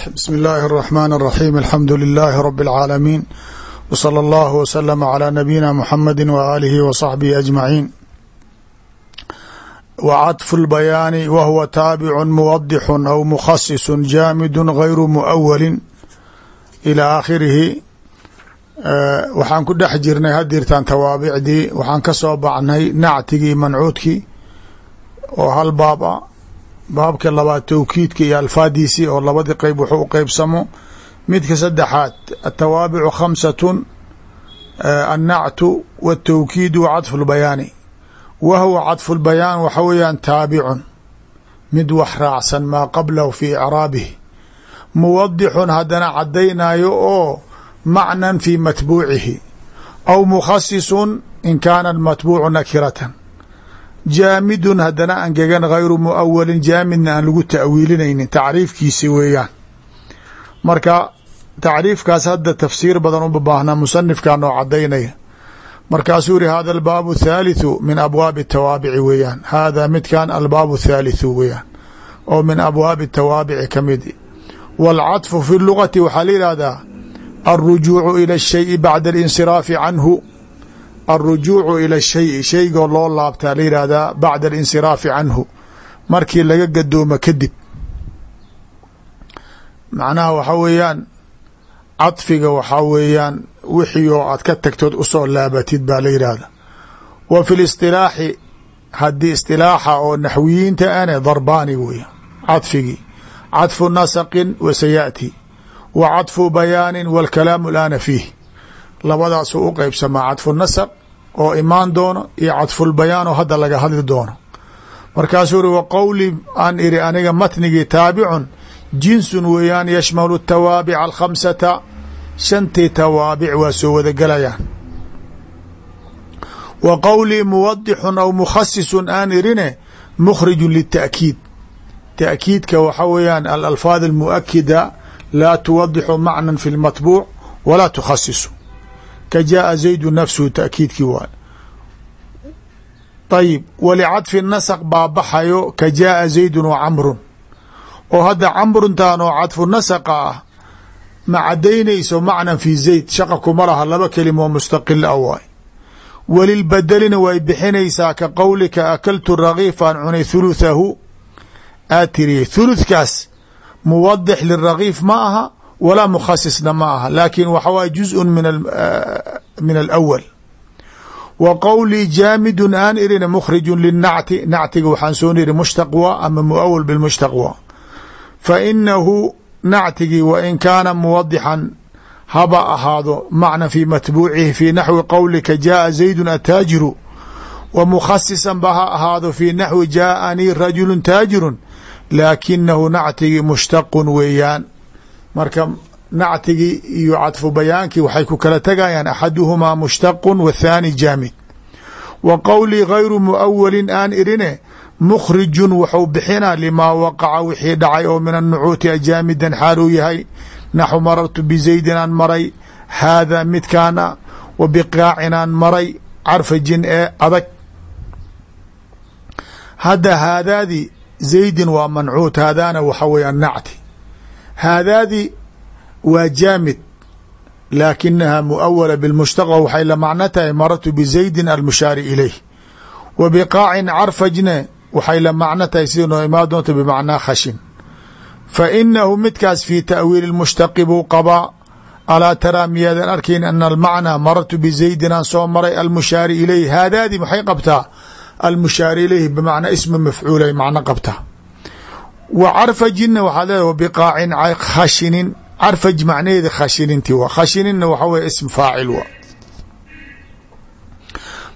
bsmi اllahi الرحmn الرaxيm alxamdu لilaahi rb العaalamiin wslى اllah wslm عlى nabiyina mxamadi waalihi wصaxbihi aجmaciin wcaطfu اlbayaani whuwa taabicu muwadixu aw mukhasisu jaamidu gayru muawali ilى aakhirihi waxaan ku dhex jirnay hadirtan tawaabicdii waxaan ka soo baxnay nactigii mancuudkii oo hal baab a baabka labaad towkiidka iyo alfaadiisii oo labadii qeyb wuxuu u qeybsamo midka saddexaad atawaabicu khamsatun annactu wاtowkiidu wacadfu اlbayaani wa huwa cadfu lbayaan waxa weeyaan taabicun. Mid wax raacsan maa qablahu fi icraabihi. Muwadixun haddana caddaynayo oo macnan fi matbuucihi. Aw mukhasisun in kaana matbuucu nakiratan jaamidun haddana angegan hayru muawalin jaamidna aan lagu ta'wiilinaynin tacriifkiisi weeyaan. Marka tacriifkaas hadda tafsiir badan uba baahna musanifkaa noo cadaynaya markaasuu yihi hada albaabu thaalithu min abwaabi atawaabici weeyaan. Haadaa midkan albaabu thaalithu weeyaan oo min abwaabi atawaabici ka midi waalcadfu fi lugati waxaa la yihahdaa alrujuucu ila ashayi bacda alinsiraafi canhu alrujuucu ila shayi shaygoo loo laabtaa la yihahdaa bacda alinsiraafi canhu markii laga gadoomo kadib macnaha waxaa weeyaan cadfiga waxaa weeyaan wixii oo aad ka tagtood u soo laabatid baa la yidhaahda wa fi listilaaxi haddii istilaaxa oo naxwiyiinta ane darbaani weya cadfigii cadfu nasaqin wa sayaأti wa cadfu bayaanin wاlkalaamu alaana fiih labadaasuu u qeybsamaa cadfu nasq oo imaan doono iyo cadfulbayaan oo hadda laga hadli doono. Markaasuu uri wa qowli aan iri aniga matnigii taabicun jinsun weeyaan yashmalu tawaabica alkhamsata. Shantii tawaabic waa soo wada gelayaan wa qowlii muwadixun aw mukhasisun aan irine mukhriju lita'kiid ta'kiidka waxa weeyaan alalfaad almuakida laa tuwadixu macnan fi lmatbuuc walaa tukhasisu ka jaaa zaydu nafsuhu ta'kiidkii waay ayib walicadfi nasq baa baxayo ka jaaa zaydun wa camrun oo hadda camruntan oo cadfu nasaqa ah ma cadaynayso macnan fi zayd shaqa kuma laha laba kelimo mustaqil a waay walilbadelina way bixinaysaa ka qowlika akaltu ragiifan cunay thuluthahu aad tiriye thuluthkaas muwadix liragiif ma aha walaa mukhasisna ma aha laakin waxa waye juzءu min alawal wa qowlii jaamidun aan irina mukhriju linacti nactiga waxaan soo niri mushtaqwa ama muawal bilmushtaqwa fa inahu nactigii wa in kaana muwadixan haba ahaado macna fi matbuucihi fi naxwi qowlika jaaa zaydun ataajiru. Wa mukhasisan ba ha ahaado fi naxwi jaaanii rajulu taajirun laakinahu nactigii mushtaqun weeyaan marka nactigii iyo cadfu bayaankii waxay ku kala tegayaan axaduhumaa mushtaqu wthaani jaamid. Wa qowlii gayru muawalin aan irine mukhrijun wuxuu bixina limaa waqaca wixii dhacay oo min annucuuti ajaamidan xaal uu yahay. Naxu marartu bizaydin aan maray haada midkaana wa biqaacin aan maray carfajin ee adag. Hadda haadaadii zaydin waa mancuut haadaana waxa weeya nacti haadaadii waa jaamid laakinaha muawala bilmushtaqى waxay la macno tahay marartu bizaydin almushaari ilayh. Wa biqaacin carfajne waxay la macno tahay sida noo imaan doonta bimacnaa khashin. Fa inahu midkaas fi ta'wiili اmushtaqi buu qabaa alaa taraa miyaadan arkayn ana almacnaa marartu bizaydin aan soo maray almushaari ilayh. Haadaadii maxay qabtaa? Almushaari ilayhi bimacnaa isma mafcuulay macno qabtaa wa carfajinna waxaad leedahay wa biqaacin khashinin. Carfaj macnaheeda khashininti wa khashininna waxa weye ism faacil wa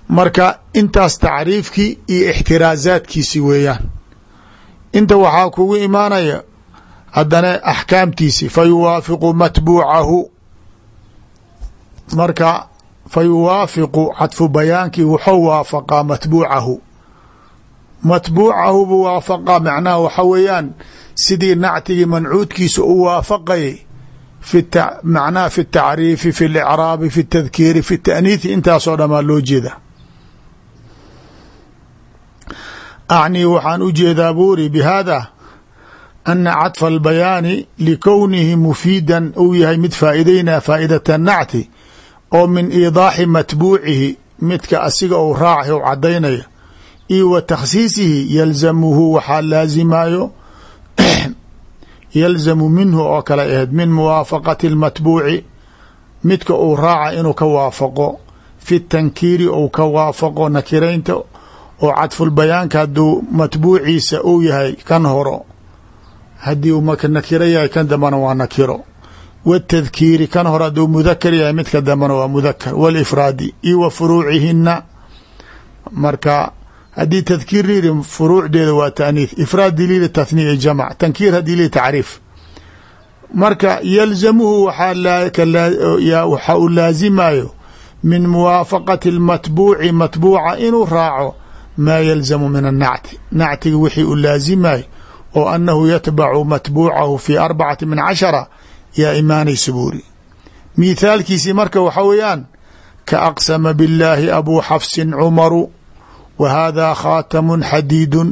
marka intaas tacriifkii iyo ixtiraazaadkiisi weeyaan. Inta waxaa kugu imaanaya haddana axkaamtiisi fa yuwaafiqu matbuucahu. Marka fa yuwaafiqu cadfu bayaankii wuxuu waafaqaa matbuucahu buu waafaqaa macnaha waxa weeyaan sidii nactigii mancuudkiisa u waafaqayay macnaha fi tacriifi fi licraabi fi tadkiiri fi taaniithi intaasoo dhamaa loo jeeda. Acnii waxaan u jeedaa buuri bihada ana cadfa albayaani likownihi mufiidan uu yahay mid faa'idaynaa faa'idata nacti oo min iidaaxi matbuucihi midka asiga uu raacay u cadaynaya iyo wa takhsiisihi yalzamuhu waxaa laazimayo yalzamu minhu oo kale ahayd min muwaafaqati اlmatbuuci midka uu raaca inuu ka waafaqo fi tankiiri ou ka waafaqo nakiraynta oo cadfulbayaanka hadduu matbuuciisa uu yahay kan horo. Haddii uu nakiro yahay kan dambana waa nakiro. Watadkiiri kan hore hadduu mudakar yahay midka dambana waa mudakar walifraadi iyo wa furuucihina haddii tadkiir liiri furuucdeeda waa taaniith ifraad liiri tathniya jamc tankiir haddii liiri tacriif. Marka yalzamuhu waxa uu laazimayo min muwaafaqati اlmatbuuci matbuuca inuu raaco maa yalzamu min annacti. Nactiga wixii uu laazimayo oo annahu yatbacu matbuucahu fi arbacati min cashara yaa imaanaysa buuri mithaalkiisii marka waxa weeyaan ka aqsama billaahi abuu xafsin cumaru wa haadaa khaatamun xadiidun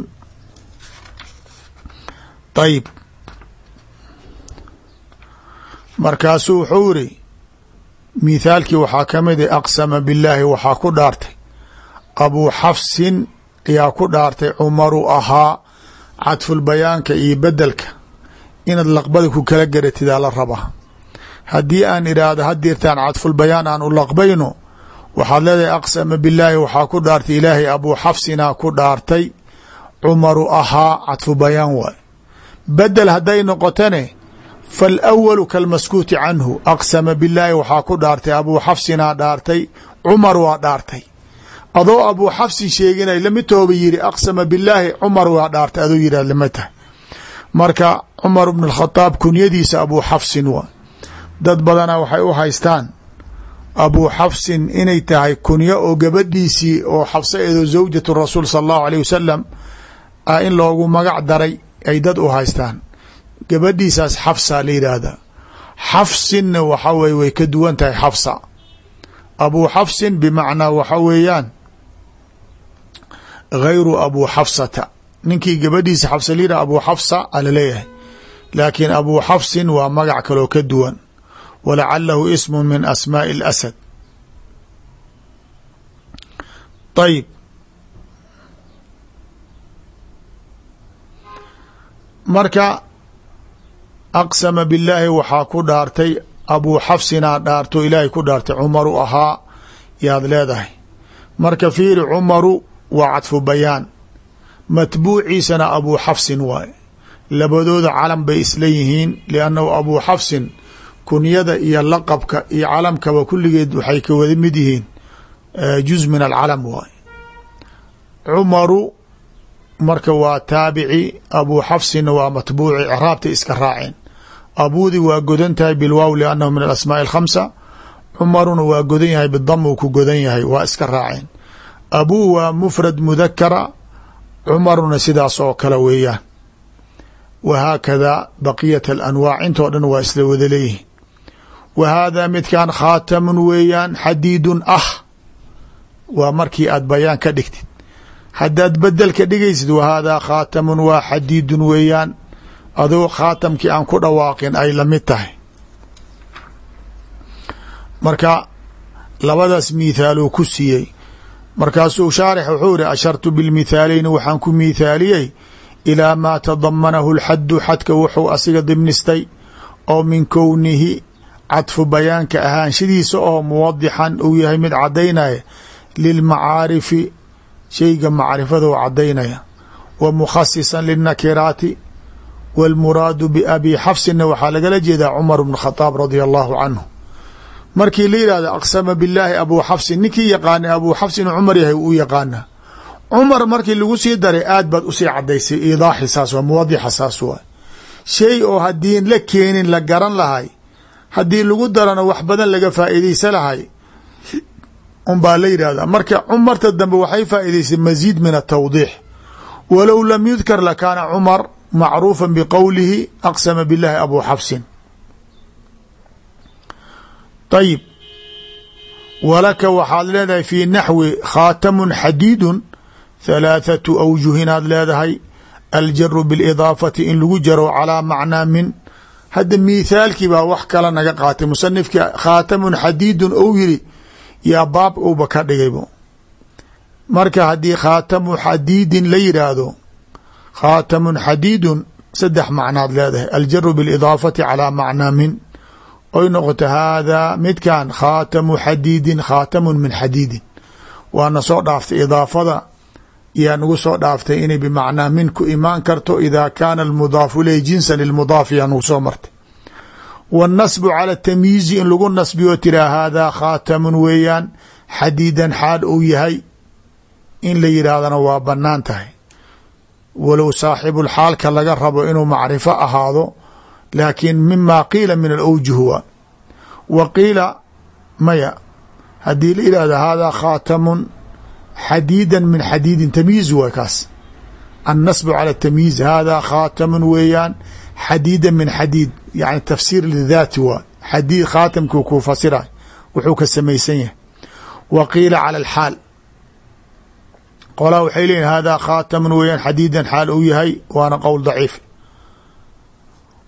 ayib markaasuu wuxuu yiri mithaalkii waxaa ka mid a aqsama billaahi waxaa ku dhaartay abuu xafsin ayaa ku dhaartay cumaru ahaa cadfulbayaanka iyo bedelka inaad laqbada ku kala garatidaa la rabaa haddii aan idhaahdo hadirtaan cadfulbayaan aan u laqbayno waxaad leedahay aqsama billaahi waxaa ku dhaartay ilaahay abuu xafsinaa ku dhaartay. Cumaru ahaa cadfu bayaan waay. Bedel hadday noqotane faalawalu kalmaskuuti canhu. Aqsama billaahi waxaa ku dhaartay. Abuu xafsinaa dhaartay cumar waa dhaartay. Adoo abuu xafsin sheeginay lama tooba yiri aqsama billaahi cumar waa dhaartay. Adoo yihah lama tahay. Marka cumar bn اkhadaab kunyadiisa abuu xafsin waa dad badana waxay u haystaan abuu xafsin inay tahay kunyo oo gabadhiisii oo xafsa eedoo zawjatu rasuul sala allahu alيh wasalam a in loogu magac daray ay dad u haystaan. Gabadhiisaas xafsa la yidhaahdaa xafsinna waxa weye way ka duwan tahay xafsa. Abuu xafsin bimacnaa waxa weeyaan gayru abuu xafsata. Ninkii gabadhiisa xafsa layidhah abuu xafsa alaleeyahay laakiin abuu xafsin waa magac kaloo ka duwan walacalahu ismu min asmaaءi اlasad ayib marka aqsama billaahi waxaa ku dhaartay abuu xafsinaa dhaarto ilaahay ku dhaartay cumaru ahaa yaad leedahay marka fiiri cumaru waa cadfu bayaan matbuuciisana abuu xafsin waaye labadooda calam bay isla yihiin liannahu abuu xafsin kunyada iyo laqabka iyo calamkaba kulligeed waxay ka wada mid yihiin juz min alcalam waaye cumaru marka waa taabici abuu xafsinna waa matbuuci craabtay iska raaceen. Abuudi waa godan tahay bilwaaw liannahu min alasmaaءi alkhamsa cumaruna waa godan yahay bidam uu ku godan yahay waa iska raaceen. Abuu waa mufrad mudakara cumaruna sidaas oo kale weeyaan. Wa haakada baqiyat alanwaac intoo dhan waa isla wada leeyihiin wa haadaa midkan khaatamun weeyaan xadiidun ah waa markii aad bayaan ka dhigtid haddaad bedel ka dhigaysid wa haadaa khaatamun waa xadiidun weeyaan adoo khaatamkii aan ku dhawaaqin ay la mid tahay marka labadaas miithaaluu ku siiyey markaasuu shaarix wuxuu ihi ashartu bilmithaaleyni waxaan ku miithaaliyey ilaa maa tadamanahu lxaddu xadka wuxuu asiga dimnistay oo min kownihi cadfu bayaanka ahaanshadiisa oo muwadixan uu yahay mid cadaynaya lilmacaarifi shayga macrifada u cadaynaya wa mukhasisan lilnakiraati wاlmuraadu babi xafsina waxaa lagala jeedaa cumar bn khadaab radia allahu canhu markii la yihahdo aqsama billaahi abuu xafsin ninkii yaqaana abuu xafsin cumar yahay u yaqaana cumar markii lagu sii daray aad baad u sii cadaysay idaaxi saas waa muwadixa saas waa. Shay oo haddiin la keenin la garan lahay haddii lagu darana wax badan laga faa'iidaysa lahay unbaa la yidhahda marka cumarta dambe waxay faa'iidaysay masiid min atawdiix walow lam yudkar lakaana cumar macruufa bqowlihi aqsama billahi abuu xafsin. Ayib walaka waxaad leedahay fii naxwi khaatamun xadiidun halaathatu awjuhin aad leedahay aljaru biاlidaafati in lagu jaro calaa macnaa min hadda mithaalkii baa wax kala naga qaatay. Musanifkii khaatamun xadiidun ou yiri yaa baab uuba ka dhigaybo marka haddii khaatamu xadiidin la yidhaahdo khaatamun xadiidun saddex macnaad leedahay. Aljaru biاlidaafati calaa macnaa min. Oy noqoto haadaa midkan khaatamu xadiidin khaatamun min xadiidin. Waana soo dhaaftay idaafada yaa nagu soo dhaaftay inay bimacnaa min ku imaan karto ida kaana almudaafu ileyh jinsan lilmudaaf yaa nagu soo martay. Waannasbu cala tamyiizi in lagu nasbiyo tiraa haadaa khaatamun weeyaan xadiidan xaal uu yahay in la yidhaahdana waa bannaan tahay. Walow saaxibulxaalka laga rabo inuu macrifo ahaado laakiin mima qiila min alawjuh waa wa qiila maya haddii la yidhahdo haadaa khaatamun xadiidan min xadiidin tamyiiz waay kaas. Annasbu cala tamyiiz haadaa khaatamun weeyaan xadiidan min xadiid yani tafsiir lidaati waa xadiid khaatamkii kuu fasiray wuxuu ka samaysan yahay. Wa qiila cala alxaal. Qolaa waxay leeyihiin haadaa khaatamun weeyaan xadiidan xaal uu yahay waana qowl daciif.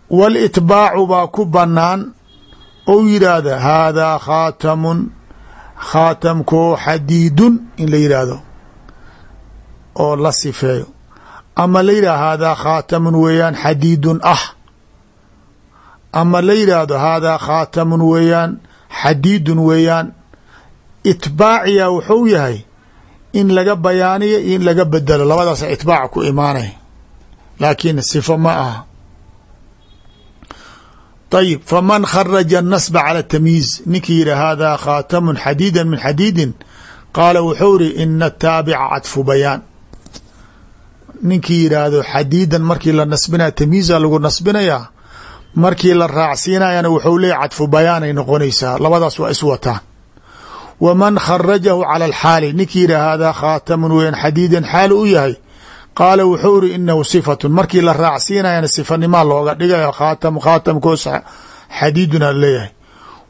Walitbaacu baa ku bannaan ou yidhaahda haadaa khaatamun khaatamkoo xadiidun in la yidhaahdo oo la sifeeyo ama la yidhahdo haadaa khaatamun weeyaan xadiidun ah ama la yidhaahdo haadaa khaatamun weeyaan xadiidun weeyaan itbaaciya wuxuu yahay in laga bayaaniyo iyo in laga bedelo labadaasa itbaac ku imaanay laakiin sifo ma aha ayb faman kharaja nasba cala tamyiiz ninkii yidhi haadaa khaatamun xadiida min xadiidin qaala wuxuu iri ina ataabica cadfu bayaan ninkii yidhaahdo xadiidan markii la nasbinaya tamyiiza lagu nasbinayaa markii la raacsiinayana wuxuu leeyay cadfu bayaanay noqonaysaa labadaas waa iswataan waman kharajahu cala alxaali ninkii yidhi haadaa khaatamun weyan xadiidan xaal u yahay qaala wuxuu iri inahu sifatun. Markii la raacsiinayana sifanimaa looga dhigayo khaatam khaatamkoos xadiiduna leeyahay.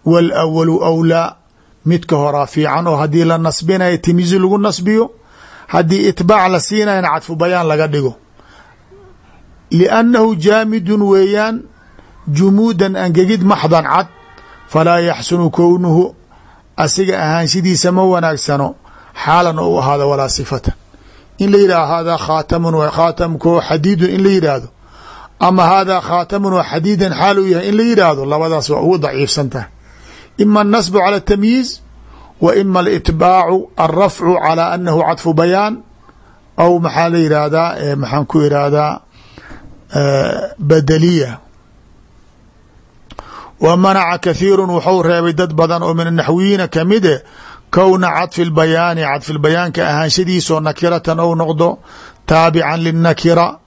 Waalawalu awlaa midka horaa fiican oo haddii la nasbinayo timizi lagu nasbiyo haddii itbaac la siinayana cadfu bayaan laga dhigo. Liannahu jaamidun weeyaan jumuudan angegid maxdan cad falaa yaxsunu kownuhu asiga ahaanshidiisa ma wanaagsano xaalan oo u ahaado walaa sifatan in la yidhahdo haadaa khaatamun w khaatamkoo xadiidun in la yidhaahdo. Ama haadaa khaatamun wa xadiidan xaal uu yahay in la yidhaahdo labadaas waa ugu daciifsan tahay ima annasbu cala atamyiiz wa ima alitbaacu alrafcu calaa anahu cadfu bayaan aw maxaa la yidhaahdaa maxaan ku irahdaa badeliya wa manaca kathiiru wuxuu reebay dad badan oo min anaxwiyiina kamide kowna cadfi lbayaani cadfi lbayaanka ahaanshadiisoo nakiratan ou noqdo taabican linakira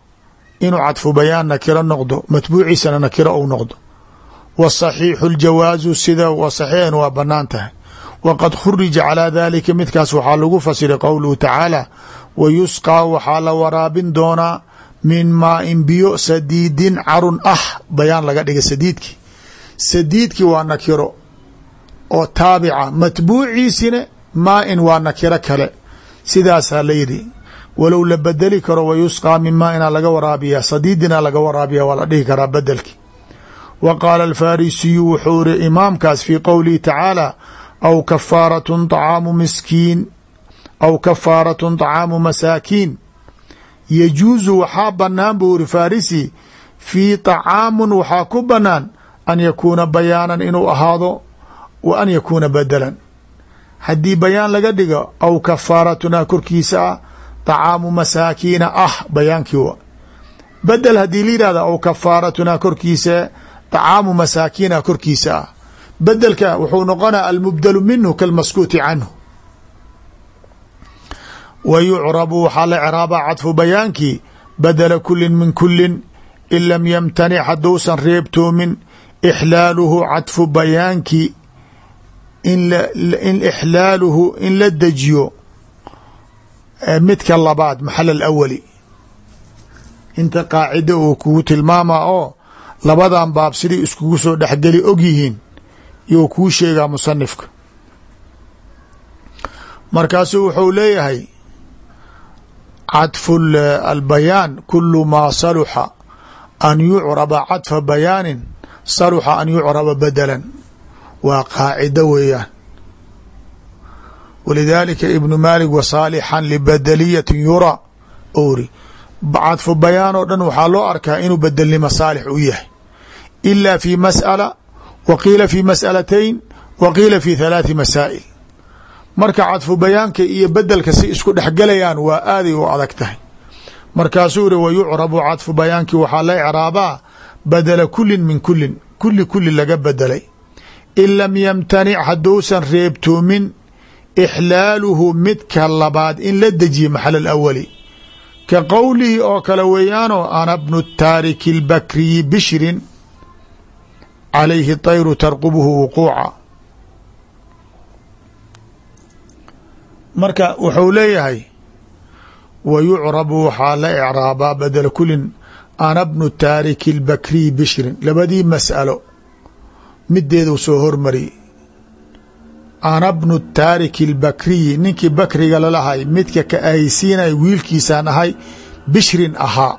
inuu cadfu bayaan nakiro noqdo matbuuciisana nakiro ou noqdo. Wa saxiixu ljawaazu sida saxiixan waa bannaan tahay. Waqad khurija calaa dalika midkaas waxaa lagu fasiray qowluhu tacaala wa yusqaa waxaa la waraabin doonaa min maain biyo sadiidin carun ah bayaan laga dhiga sadiidki sadiidki waa nakiro oo taabica matbuuciisina maa in waa nakiro kale. Sidaasaa la yidhi. Walow la bedeli karo wayusqaa min maa inaa laga waraabiya sadiidinaa laga waraabiya waa la dhihi karaa bedelki wa qaala alfarisiyu wuxuu iri imaamkaas fii qowlihi tacaala aw kafaaratun acaamu miskiin aw kafaaratun طacaamu masaakiin. Yajuusu waxaa bannaan buu iri farisi fii طacaamun waxaa ku bannaan an yakuuna bayaanan inuu ahaado wa an yakuuna bedelan haddii bayaan laga dhigo aw kafaaratuna korkiisa ah طacaamu masaakiina ah bayaankii wa bedel haddii la yihahdo aw kafaaratuna korkiisa طacaamu masaakiina korkiisa ah. Bedelka wuxuu noqonaya almubdelu minhu kalmaskuuti canhu. Wa yucrabu waxaa la craabaa cadfu bayaankii badela kulin min kulin in lam yamtanic hadduusan reebtoomin ixlaaluhu cadfu bayaankii in ixlaaluhu in la dejiyo midka labaad maxal alawali inta qaacida uu kugu tilmaama oo labadan baab siday iskugu soo dhexgeli og yihiin you kuu sheegaa musanifka markaasuu wuxuu leeyahay cadfu albayaan kulu maa saluxa an yucraba cadfa bayaanin saluxa an yucraba badalan waa qaacido weeyaan. Walidaalika ibnu maalik wasaalixan libadaliyatin yura ori cadfu bayaan oo dhan waxaa loo arkaa inuu bedelnimo saalix u yahay. Ila fi mas'ala wa qiila fi mas'alatayn wa qiila fi halaathi masaa'il. Marka cadfu bayaanka iyo bedelka si isku dhexgelayaan waa aaday u adag tahay. Markaasuu iri wa yucrabu cadfu bayaankii waxaa la icraabaa badela kulin min kulin kuli kuli laga bedelay in lam yamtanic hadduusan reebtoomin ixlaaluhu midka labaad in la dejiye maxal awali ka qowlihi oo kale weeyaanoo ana bnu taariki albakriyi bishrin calayhi طayru tarqubuhu wuquuca marka wuxuu leeyahay wa yucrabu waxaa la ecraabaa badela kulin ana bnu taariki albakriyi bishrin labadii mas'alo mideedu soo hormariyey ana bnu taariki اlbakriyi ninkii bakriga lalahay midka ka ahaysiinay wiilkiisaan ahay bishrin ahaa.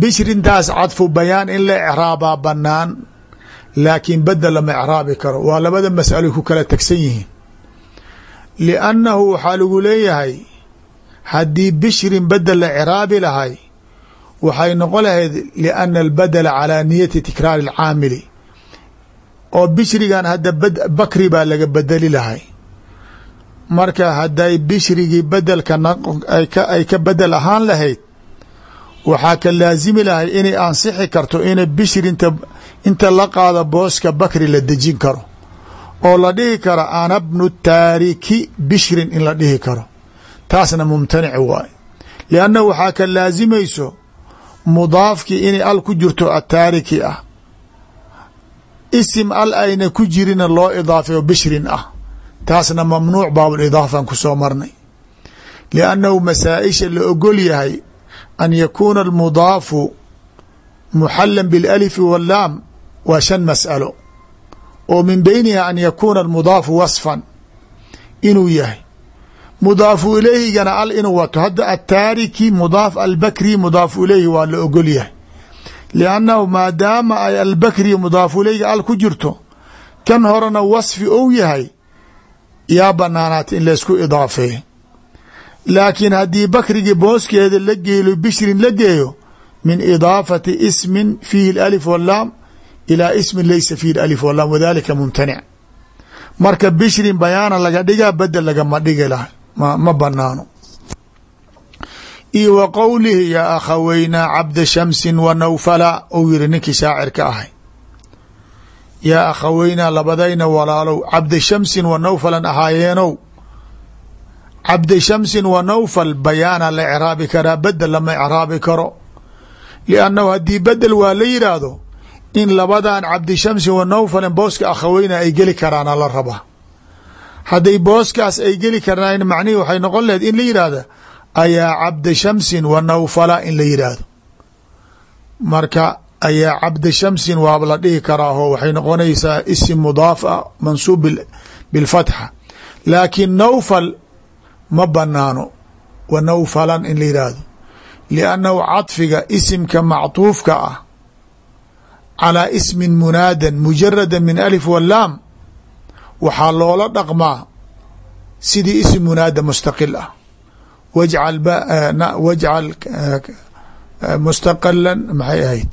Bishrintaas cadfu bayaan in la ecraabaa banaan laakiin bedel lama ecraabi karo. Waa labada mas'alo ku kala tegsan yihiin. Liannahu waxaa lagu leeyahay haddii bishrin bedel la ecraabi lahay waxay noqon lahayd liana albadela calaa niyati tikraari alcaamili oo bishrigan hadda bakri baa laga bedeli lahay. Marka hadday bishrigii bedelka ay ka bedel ahaan lahayd waxaa ka laasimi lahay inay ansixi karto ina bishri inta inta la qaado booska bakri la dejin karo. Oo la dhihi karo ana bnu taariki bishrin in la dhihi karo. Taasna mumtanic waay. Lianna waxaa ka laasimayso mudaafkii inay al ku jirto ataariki ah isim al ayna ku jirina loo idaafeyo bishrin ah. Taasna mamnuuc baabulidaafan ku soo marnay. Liannahu masaa-isha la ogol yahay an yakuuna almudaafu muxalan bilalifi wallaam waa shan mas'alo. Oo min beyniha an yakuuna almudaafu wasfan inuu yahay. Mudaafu ilayhigana al inuu wato. Hadda ataariki mudaaf albakri mudaafu ilayhi waa la ogol yahay liannahu maadaama ay albakri mudaafu ilayga al ku jirto kan horena wasfi ou yahay yaa banaanaata in laysku idaafeeyo laakiin haddii bakrigii booskeeda la geelo bishrin la geeyo min idaafati ismin fiihi اlalif walaam ilaa ismin laysa fiihi alif walaam wadalika mumtanic marka bishrin bayaana laga dhigaa bedel lagama dhigi laha ma banaano iyo wa qowlihi yaa akhaweynaa cabda shamsin wa nawfala ou yiri ninkii shaacirka ahay. Yaa akhaweynaa labadayna walaalow cabda shamsin wa nawfalan ahaayeenow cabda shamsin wa nawfal bayaana la ecraabi karaa bedel lama ecraabi karo. Liannahu haddii bedel waa la yidhaahdo in labadan cabdi shamsin wa nawfalin booska akhaweyna ay geli karaana la rabaa. Hadday booskaas ay geli karaan macnihi waxay noqon laheyd in la yidhaahda ayaa cabda shamsin wa nawfala in la yidhaahdo marka ayaa cabda shamsin waaba la dhihi karaaho waxay noqonaysaa isim mudaaf ah mansuub bilfatxa. Laakiin nawfal ma banaano wa nawfalan in la yidhaahdo liannahu cadfiga isimka mactuufka ah calaa ismin munaadan mujarada min alif walaam waxaa loola dhaqmaa sidii isim munaada mustaqil ah wajcal wajcal mustaqalan maxay ahayd?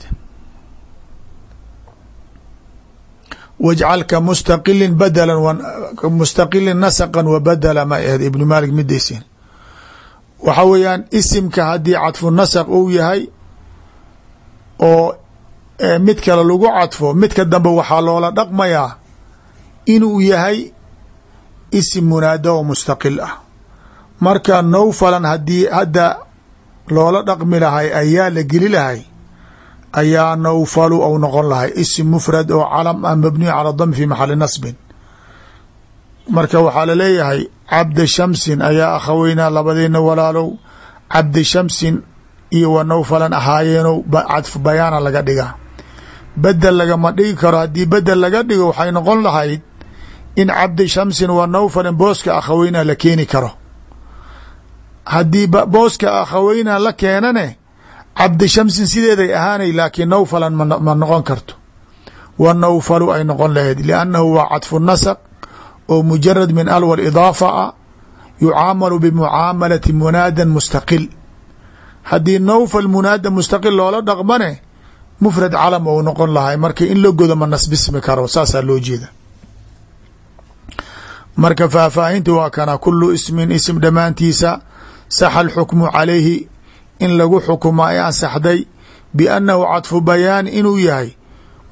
Wajcal ka mustaqilin badala mustaqilin nasaqan wa badala ma ahayd? Ibnu maalik midaysin waxa weeyaan isimka haddii cadfu nasaq uu yahay oo mid kale lagu cadfo midka dambe waxaa loola dhaqmayaa inuu yahay isim munaada oo mustaqil ah marka nawfalan haddii hadda loola dhaqmi lahay ayaa la geli lahay ayaa nawfalu ou noqon lahay. Isim mufrad oo calam ah mabniyu cala dami fi maxali nasbin. Marka waxaa la leeyahay cabda shamsin ayaa akhaweynaa labadeena walaalow. Cabdi shamsin iyo wa nawfalan ahaayeenow cadfu bayaana laga dhigaa. Bedel lagama dhigi karo. Haddii bedel laga dhigo waxay noqon lahayd in cabdi shamsin wa nawfalin booska akhaweyna la keeni karo haddii booska akhaweyna la keenane cabdi shamsin sideeday ahaanay laakiin nawfalan ma noqon karto. Wa nawfalu ay noqon lahayd liannahu waa cadfu nasq oo mujarad min alwa idaafa a yucaamalu bimucaamalati munaadan mustaqil. Haddii nawfal munaada mustaqil loola dhaqmane mufrad calam ou noqon lahay marka in la godo ma nasbismi karo saasaa loo jeeda. Marka faahfaahinta waa kana kulu ismin ism dhammaantiisa saxa alxukmu calayhi in lagu xukumo ay ansaxday biannahu cadfu bayaan inuu yahay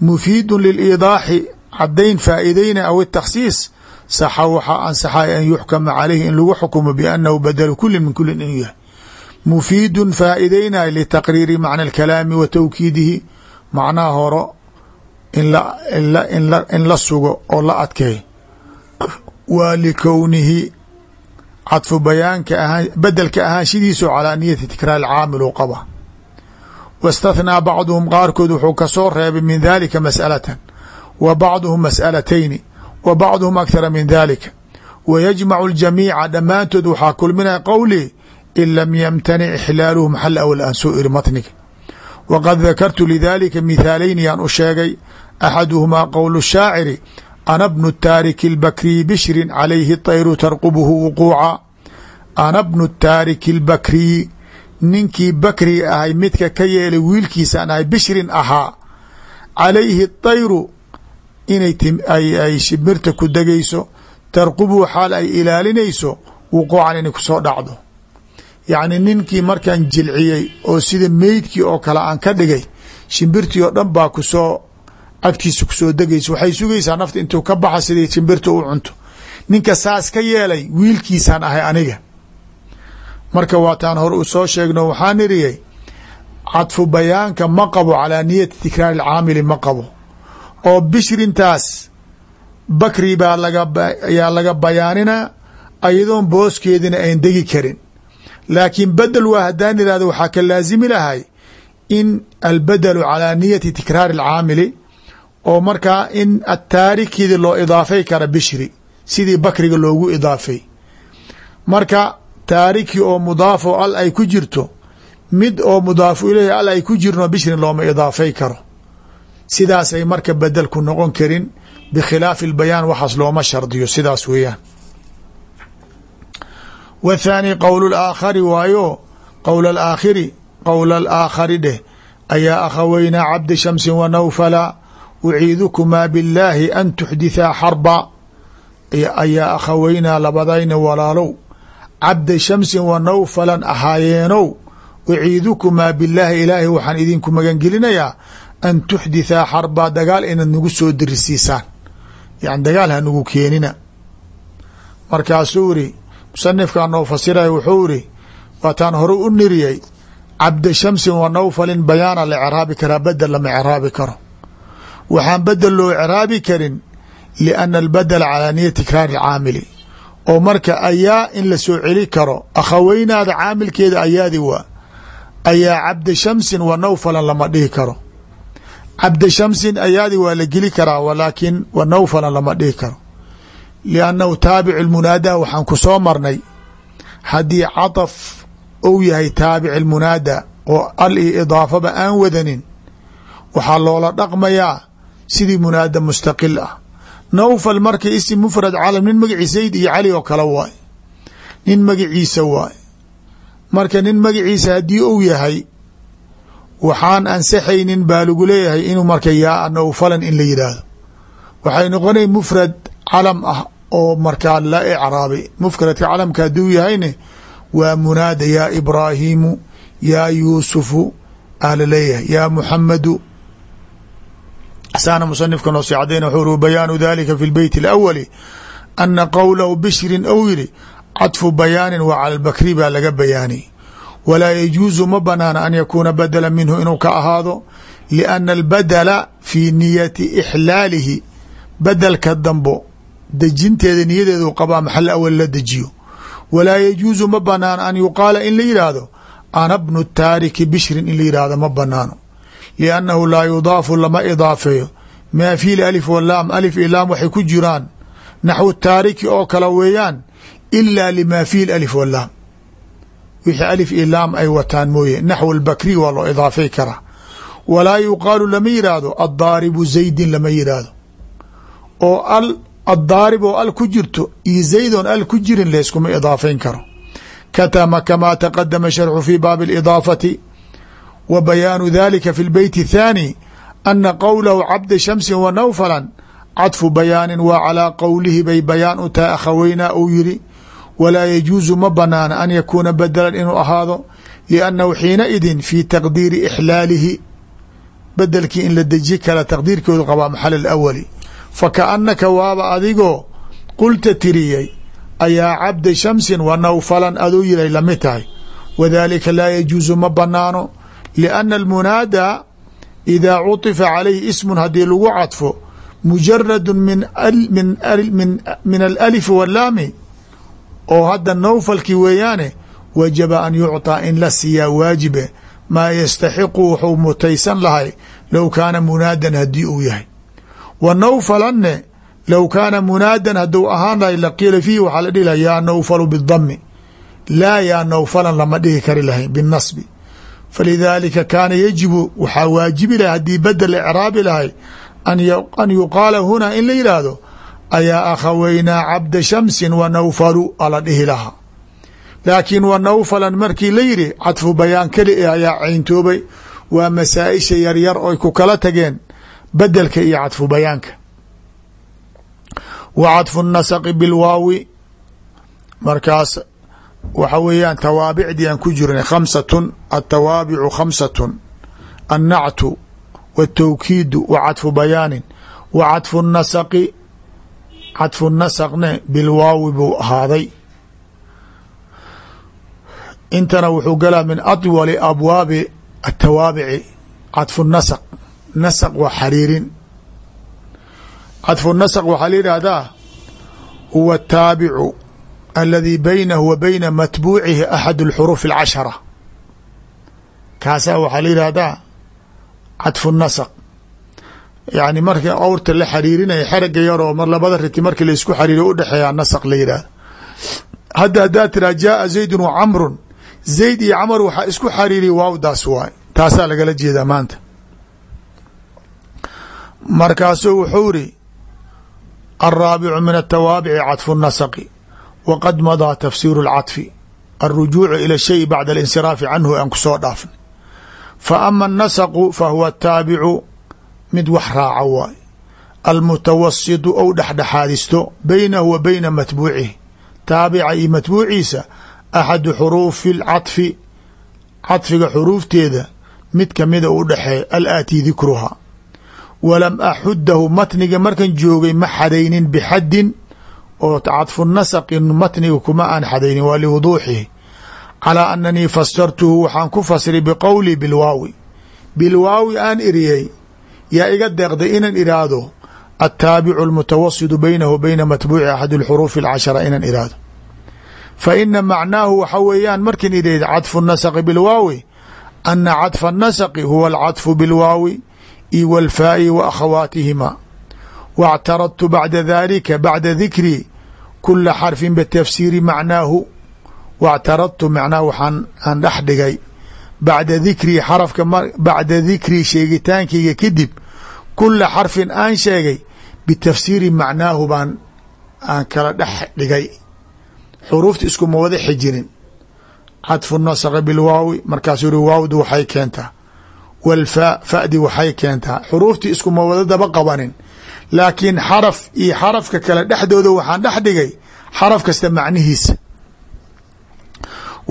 mufiidu liliidaaxi cadayn faa'iideyna aw itakhsiis saxa waxaa ansaxay an yuxkama calayhi in lagu xukumo biannahu badalu kulin min kulin inuu yahay. Mufiidun faa'iideynay litaqriiri macna alkalaami wa tawkiidihi macnaha horo in la sugo oo la adkeey waa likownihi cadfu bayaanka ahaan bedelka ahaanshidiisu calaa niyati tikraar caamil u qaba wastathnaa bacduhum qaarkood wuxuu ka soo reebay min dalika mas'alatan wa bacduhum mas'alatayni wa bacduhum akhara min dalika wa yajmacu ljamiica dhammaantood waxaa kulminaya qowlii in lam yamtanic ixlaaluhu maxal awal aan soo iri matniga. Waqad dakartu lidalika mithaalayni yaan u sheegay axaduhumaa qowlu shaaciri ana bnu taariki اlbakriyi bishrin calayhi طayru tarqubuhu wuquuca ana bnu taariki اlbakriyi ninkii bakriga ahay midka ka yeelay wiilkiisaan ahay bishrin ahaa calayhi طayru inay ay shimirta ku degayso tarqubuhu xaal ay ilaalinayso wuquucan inay kusoo dhacdo yacni ninkii markaan jilciyey oo sida meydkii oo kale aan ka dhigay shimbirtii oo dhan baa kusoo agtiisa ku soo degaysa waxay sugaysaa nafta intuu ka baxa siday shimbirta u cunto. Ninka saas ka yeelay wiilkiisaan ahay aniga. Marka waataan hore u soo sheegno waxaan iriyay cadfu bayaanka ma qabo calaa niyati tikraari alcaamili ma qabo. Oo bishrintaas bakri baa lagayaa laga bayaaninaa ayadoon booskeedina ayn degi karin. Laakiin bedel waa haddaan irahdo waxaa ka laasimi lahay in albedelu calaa niyati tikraari alcaamili oo markaa in ataarikidi loo idaafay kara bishri sidii bakriga loogu idaafay. Marka taariki oo mudaafo al ay ku jirto mid oo mudaafu ileyhi al ay ku jirno bishrin looma idaafay karo. Sidaasay marka bedel ku noqon karin bikhilaafi اlbayaan waxaas looma shardiyo sidaas weeyaan. W thaani qowl aakhari waayo qowl aakhiri qowl alaakhari dheh ayaa akhaweynaa cabdi shamsin wa nawfala uciidukumaa billaahi an tuxdithaa xarba. Ayaa akhaweynaa labadayna walaalow. Cabda shamsin wa nawfalan ahaayeenow uciidukumaa billaahi ilaahay waxaan idinku magangelinayaa an tuxdithaa xarba dagaal inaad nagu soo dirisiisaan yani dagaal ha nagu keenina. Markaasuu iri musanifkaa noo fasiray wuxuu iri waataan hore u niriyey cabda shamsin wa nawfalin bayaana la karaa bedel lama ceraabi karo waxaan bedel loo ceraabi karin lianna albadela calaa niyati tikraari caamili. oo marka ayaa in la soo celi karo akhaweynaada caamilkeeda ayaadi waa ayaa cabda shamsin wa nawfalan lama dhihi karo. cabda shamsin ayaadi waa la geli karaa walaakin wa nawfalan lama dhihi karo. liannahu taabic lmunaada waxaan ku soo marnay haddii cataf ou yahay taabic lmunaada oo al iyo idaafaba aan wadanin waxaa loola dhaqmayaa sidii munaada mustaqil ah. Nawfal marka isim mufrad calam nin magaciisa zayd iyo cali oo kale waay. Nin magaciisa waay. Marka nin magaciisa haddii ou yahay waxaan ansaxaynin baa lagu leeyahay inuu marka yaa nawfalan in la yidhaahdo waxay noqonay mufrad calam ah oo markaa la icraabay mufradka calamka hadduu yahayne waa munaada yaa ibraahiimu yaa yuusufu aa la leeyahay saana musanifka noo sii cadayna wxuu uri bayaanu dalika fi lbeyt اlawali ana qowlahu bishrin ou yidhi cadfu bayaanin wa cala lbakri baa laga bayaaniyey. Walaa yajuusu ma banaana an yakuuna badala minhu inuu ka ahaado lianna albadala fii niyati ixlaalihi. Bedelka dambo dejinteeda niyadeedu qabaa maxal awal la dejiyo. Walaa yajuusu ma banaano an yuqaala in la yidhaahdo ana bnu taariki bishrin in la ma banaano liannahu laa yudaafu lama idaafeeyo maa fi alif walaam alif i laam waxay ku jiraan naxwu taariki oo kale weeyaan ilaa limaa fihi alif walaam wixii alif iyo laam ay wataan mooye naxw albakri waa loo idaafay karaa walaa yuqaalu lama yidhaahdo addaaribu zaydin lama yidhaahdo oo al addaarib oo al ku jirto iyo zaydoon al ku jirin layskuma idaafayn karo katama kamaa taqadama sharxu fi baabi اlidaafati wa bayaanu dalika fi lbeyt الthaani ana qowlahu cabda shamsin wa nawfala cadfu bayaanin waa calaa qowlihi bay bayaan u tahay akhaweyna uu yiri walaa yajuusu ma banaana an yakuuna bedelan inuu ahaado liannahu xiinaidin fi taqdiiri ixlaalihi bedelkii in la deji kala taqdiirkoodu qabaa maxal awali fakaannaka waaba adigoo qulta tiriyey ayaa cabda shamsin wa nawfalan aduu yiray la mid tahay wadalika laa yajuusu ma banaano lianna almunaadaa idaa cuطifa calayhi ismun haddii lagu cadfo mujaradu min min alأlif walaami oo hadda nawfalkii weeyaane wajaba an yucطaa in la siiyaa waajibe maa yastaxiqu wuxuu mutaysan lahay low kaana munaadan haddii uu yahay wa nawfalanne low kaana munaadan hadduu ahaan lahay laqiila fiihi waxaa la dhihi laha yaa nawfalu bidami laa yaa nawfalan lama dhihi kari lahayn binasbi falidaalika kaana yajibu waxaa waajibi lahay haddii bedel icraabi lahay an yuqaala hunaa in la yidhaahdo ayaa akhaweynaa cabda shamsin wa nawfalu ala dhihi lahaa laakiin wa nawfalan markii la yidhi cadfu bayaan keli eh ayaa cayntoobay waa masaa-isha yaryar oy ku kala tageen bedelka iyo cadfu bayaanka wa cadfu nasaqi bilwaawi markaas waxa weeyaan tawaabicdii aan ku jirnay khamsatun atawaabicu khamsatun annactu wاtawkiidu wa cadfu bayaanin wa cadfu nasaqi cadfu nasaqne bilwaawi buu ahaaday. Intana wuxuu galaa min aطwali abwaabi atawaabici cadfu nasq nasq waa xariirin. Cadfu nasq waxaa la yidhaahdaa huwa ataabicu aladi baynahu wa bayna matbuucihi axad اlxuruuf اlcashara kaasaa waxaa la yidhaahdaa cadfu nasq yani marka awrta la xariirinaya xerega yaroo mar labada riti marki la isku xariiriyo udhexeeyaa nasq la yidhahda hadda haddaa tiraa jaaa zaydun wa camrun zayd iyo camar waxaa isku xariiriya waawdaas waay taasaa lagala jeedaa maanta markaasuu wuxuu iri alraabicu min atawaabici cadfu nasqi waqad madaa tafsiiru اlcadfi alrujuucu ila shay bacda alinsiraafi canhu aan ku soo dhaafnay fa ama annasaqu fa huwa taabicu mid wax raaca waay almutawasitu ou dhexdhexaadisto baynahu wa bayna matbuucihi taabica iyo matbuuciisa axadu xuruufi اlcadfi cadfiga xuruufteeda mid kamida u dhexeeya alaatii dikruhaa walam axudahu matniga markan joogay ma xadaynin bixaddin oo cadfu nasqi matniga kuma aan xadaynin waa liwuduuxihi calىa ananii fasartuhu waxaan ku fasray biqowlii bilwaawi bilwaawi aan iriyey yaa iga deeqday inan iraahdo ataabicu اlmutawasitu beynahu beyna matbuuci axad اlxuruufi اlcashara inan iraahdo fa ina macnaahu waxa weeyaan markin idhahd cadfu nasqi bilwaawi ana cadfa nasqi huwa alcadfu bilwaawi io wاlfaa'i wa akhawaatihima واctaradtu bacda dalika bacda dikri kula xarfin bitafsiiri macnaahu. Wاctaradtu macnaha waxaan aan dhex dhigay. Bacda dikrii xarafka bacda dikrii sheegitaankayga kadib kula xarfin aan sheegay bitafsiiri macnaahu baan aan kala dhex dhigay. Xuruufta iskuma wada xijirin. Cadfu nasqa bilwaawi markaasuu yihi waawdu waxay keentaa. Walfa fadi waxay keentaa. Xuruuftii iskuma wada daba qabanin laakiin xaraf iyo xarafka kale dhexdooda waxaan dhex dhigay xaraf kasta macnihiisa.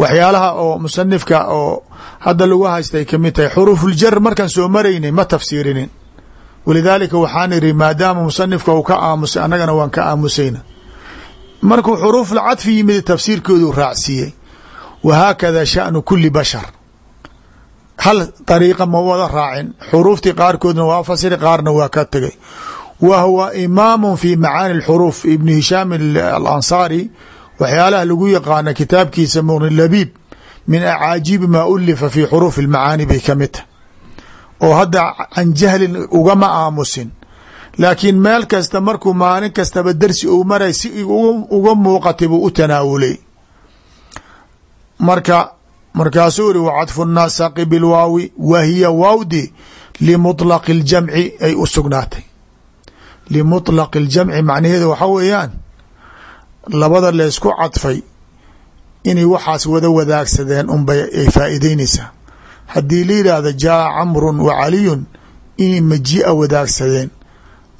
Waxyaalaha oo musanifka oo hadda lagu haystay ka mid tahay xuruufuljar markaan soo maraynay ma tafsiirinin. Walidaalika waxaan iri maadaama musanifka uu ka aamusay annagana waan ka aamusayna. Markuu xuruufulcadfi yimid tafsiirkoodu raacsiiyey. Wa haakada shanu kuli bashar. Hal dariiqa ma wada raacin? Xuruuftii qaarkoodna waa fasiri qaarna waa ka tegay wa huwa imaamu fi macaani اlxuruuf ibnu hishaam alansaari waxyaalaha lagu yaqaana kitaabkiisa muqni labiib min acaajibi maa ulifa fi xuruufi اlmacaani bay ka mid tahy oo hadda can jahlin ugama aamusin laakiin meel kasta markuu maalin kastaba dersi uu maray si uga muuqatay buu u tanaawulay marka markaasuu yihi wacadfu naasaqi bilwaawi wa hiya waawdi limuطlaqi اljamci ay u sugnaatay limuطlaq اljamci macnaheedu waxa weeyaan labada laysku cadfay inay waxaas wada wadaagsadeen unbay ay faa'iideynaysaa haddii la yidhaahdo jaa camrun wa caliyun inay maji-a wadaagsadeen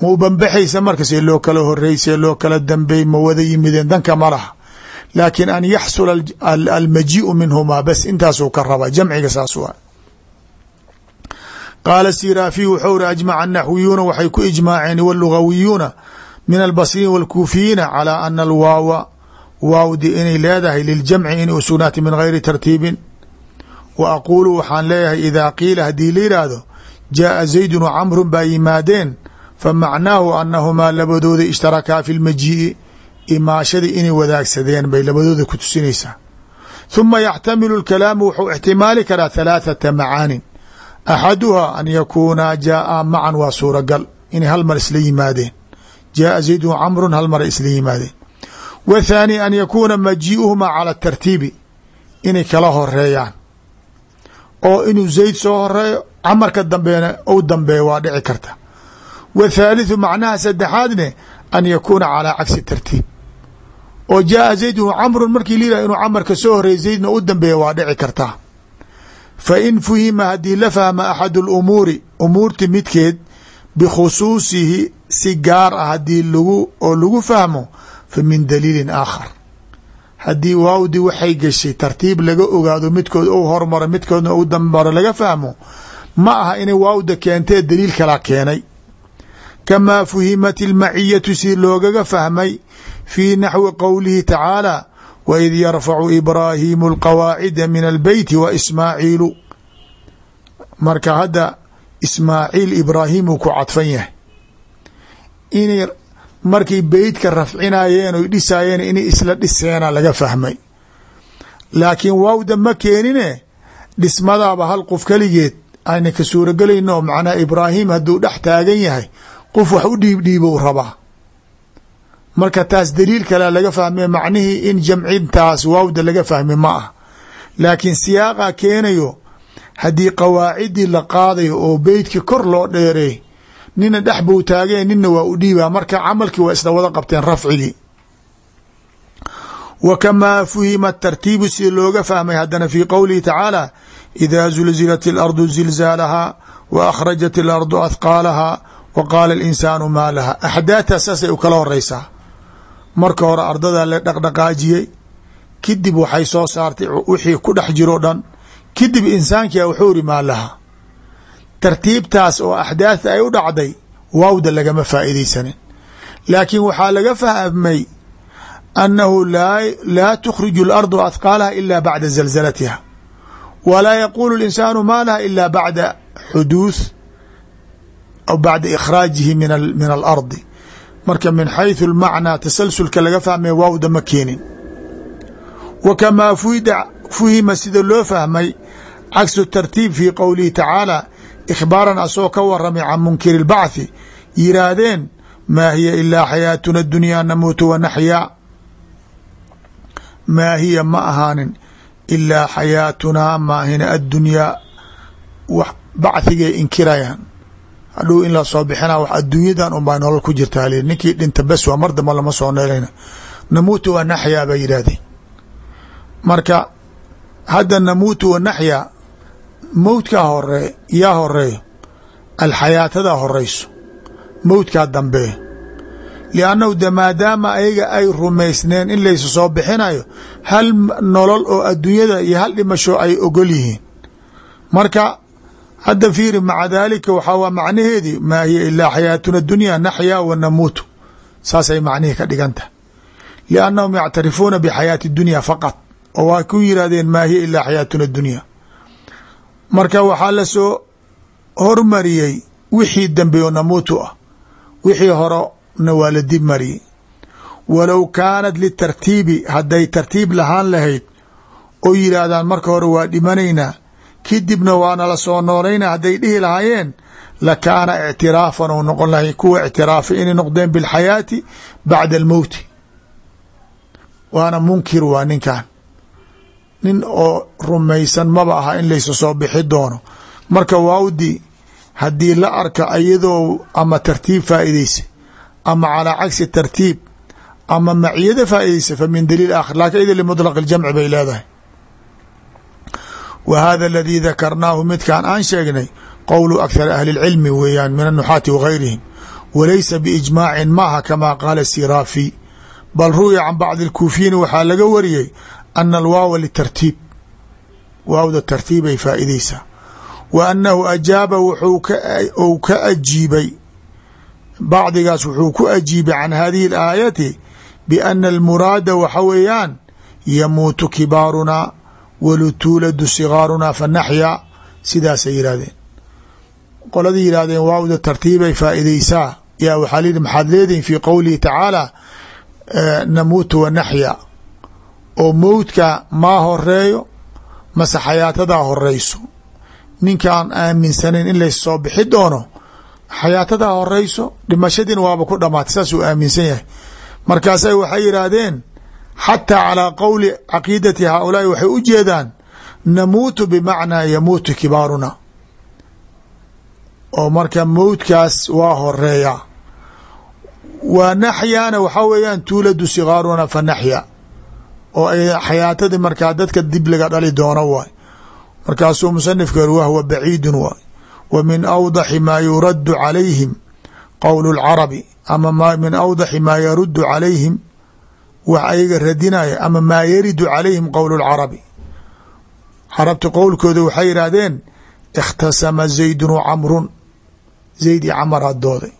ma ubanbaxaysa markasee loo kala horeysay loo kala dambeey ma wada yimideen danka ma laha. Laakiin an yaxsula almajiu minhumaa bas intaasuu ka raba jamciga saas u qaala siraafiy wuxuu ri ajmaca naxwiyuuna waxay ku ijmaaceen wlugawiyuuna min albasriyin wاlkuufiyiina calى ana alwaawa waawdi inay leedahay liljamci inay u sugnaatay min gayri tartiibin wa aquulu waxaan leeyahay idaa qiila haddii la yidhaahdo jaaa zaydun wa camrun baa yimaadeen famacnaahu anahumaa labadooda ishtarakaa fi lmajii'i imaashadii inay wadaagsadeen bay labadooda ku tusinaysaa huma yaxtamilu lkalaamu wuxuu ixtimaali karaa halaathata macaanin axaduhaa an yakuunaa jaaa macan waa suuragal inay hal mar isla yimaadeen jaaa zaydun camrun hal mara isla yimaadeen w thaani an yakuuna majii'uhumaa cala tartiibi inay kala horeeyaan oo inuu zayd soo horeeyo camarka dambeena ou dambeeyo waa dhici karta w thaalitثu macnaha saddexaadne an yakuuna calaa cagsi tartiib oo jaaa zaydun camrun markii la yihah inuu camarka soo horreeya zaydna u dambeeya waa dhici kartaa fa in fuhima haddii la fahma axadu lumuuri umuurti midkeed bikhusuusihi si gaar ah haddii lagu oo lagu fahmo fa min daliilin aakhar haddii waawdi waxay gashay tartiib laga ogaado midkood ou hormaro midkoodna u dambaro laga fahmo ma aha inay waawda keentee daliil kala keenay. Kamaa fuhimat ilmaciyatu si loogaga fahmay fii naxwi qowlihi tacaala waid yarfacu ibraahiimu alqawaacida min albeyti wa ismaaciilu marka hadda ismaaciil ibraahiimuu ku cadfan yahay. Inay markay beytka rafcinayeen oy dhisaayeen inay isla dhiseena laga fahmay. Laakiin waawda ma keenine dhismadaaba hal qof keligeed ayna ka suurogelayno macnaha ibraahim hadduu dhex taagan yahay qof wax u dhiibdhiibou rabaa marka taas daliil kalea laga fahmay macnihii in jamcintaas waawda laga fahme ma ah laakiin siyaaqa keenayo haddii qawaacidii la qaaday oo beydkii kor loo dheeray nina dhex buu taageen nina waa u dhiibaa. Marka camalkii waa isla wada qabteen rafcigii. Wa kamaa fuhima tartiibu si looga fahmay haddana fii qowlihi tacaala idaa zulzilat ilardu zilzaalaha wa akhrajat ilardu ahqaalaha wa qaala alinsaanu maa laha. Axdaadtaas saasay u kala horeysaa marka hore ardadaa la dhaqdhaqaajiyey. Kadib waxay soo saartay wixii ku dhex jiro dhan. Kadib insaankia wuxuu ri maa laha. Tartiibtaas oo axdaadta ay u dhacday waawda lagama faa'iidaysanin. Laakiin waxaa laga fahmay annahu laa tukhriju اlardu ahqaalaha ila bacda zalzalatiha. Walaa yaquulu اlinsaanu maa laha ila bacda xuduuth aw bacda ikhraajihi min alardi marka min xayثu اlmacnaa tasalsulka laga fahmay waawda ma keenin wa kamaa fuhima sida loo fahmay cagsu tartiib fii qowlihi tacaala ikhbaaran asagoo ka waramay can munkiri اlbachi yiraahdeen maa hiya ilaa xayaatuna dunyaa namuutu wa naxyaa maa hiya ma ahaanin ilaa xayaatunaa maahina addunyaa wax bachigay inkirayaan hadhow in la soo bixina wax adduunyadan unbaa nolol ku jirta hal ninkii dhinta bes waa mar damba lama soo neelayna namuutu wa naxyaa bay yidhaahdeen marka hadda namuutu wa naxyaa mowdkaa hore yaa horeeyo alxayaatadaa horeyso mowdkaa dambeeyo liannahu de maadaama ayaga ay rumaysneen in laysu soo bixinayo hal nolol oo adduunyada iyo hal dhimasho ay ogol yihiin. Marka hadda fiiri maca daalika waxaa waa macnaheedii maa hiya ilaa xayaatuna dunyaa naxyaa wa namuutu. Saasay macnihii ka dhigan tahay liannahum yactarifuuna bixayaati dunya faqad oo waa ku yirahdeen maa hiya ilaa xayaatuna dunya. Marka waxaa la soo hormariyey wixii dambeeyo namuutu ah. Wixii horena waa la dib mariyey. Walow kaanat litartiibi hadday tartiib lahaan lahayd oo yidhaahdaan marka hore waa dhimanaynaa kadibna waana la soo noolaynaa hadday dhihi lahaayeen lakaana ictiraafan ou noqon lahay kuwa ictiraafay inay noqdeen bilxayaati bacda almowti. Waana munkir waa ninkan nin oo rumaysan maba aha in laysa soo bixi doono. Marka waawdi haddii la arka iyadoo ama tartiib faa'iideysa ama calaa cagsi tartiib ama maciyada faa'iideysa fa min daliil aakhir laakiin ida limuطlaq اljamci bay leedahay wa hada aladii dakarnaahu midkan aan sheegnay qowlu akhari ahli اlcilmi weeyaan min anuxaati wagayrihim walaysa biijmaacin maaha kama qaala siraafi bal ruwiya can bacdi اlkuufiyiin waxaa laga wariyey ana alwaawa litartiib waawda tartiibay faa'iideysaa wa annahu ajaaba wxuu ka ajiibay bacdigaas wuxuu ku ajiibay can hadihi اlaayati biana almuraada waxa weeyaan yamuutu kibaarunaa walutuuladu sigaarunaa fanaxya sidaasay yidhahdeen qoladii yidhahdeen waawda tartiibay faa'iideysaa yaa waxaa layihi maxaad leedihin fi qowlihi tacaala namuutu wa naxya oo mowdka maa horeeyo mase xayaatadaa horeyso ninkaan aaminsanayn in lays soo bixi doono xayaatadaa horeyso dhimashadiina waaba ku dhamaatay saasuu aaminsan yahay markaasay waxay yidhaahdeen xataa calaa qowli caqiidati haaulaai waxay u jeedaan namuutu bimacnaa yamuutu kibaaruna. Oo marka mowdkaas waa horreeya waa naxyaana waxaa weeyaan tuuladu sigaaruna fa naxya. Oo ay xayaatadii markaa dadka dib laga dhali doono waay. Markaasuu musanifka wahwa baciidun waay. Wa min awdaxi maa yuraddu calayhim qowlu lcarabi ama min awdaxi maa yaruddu calayhim wax ayaga radinaya ama maa yaridu calayhim qowlu lcarabi carabta qowlkooda waxay yidhaahdeen ikhtasama zaydun wa camrun. Zayd iyo camaraa dooday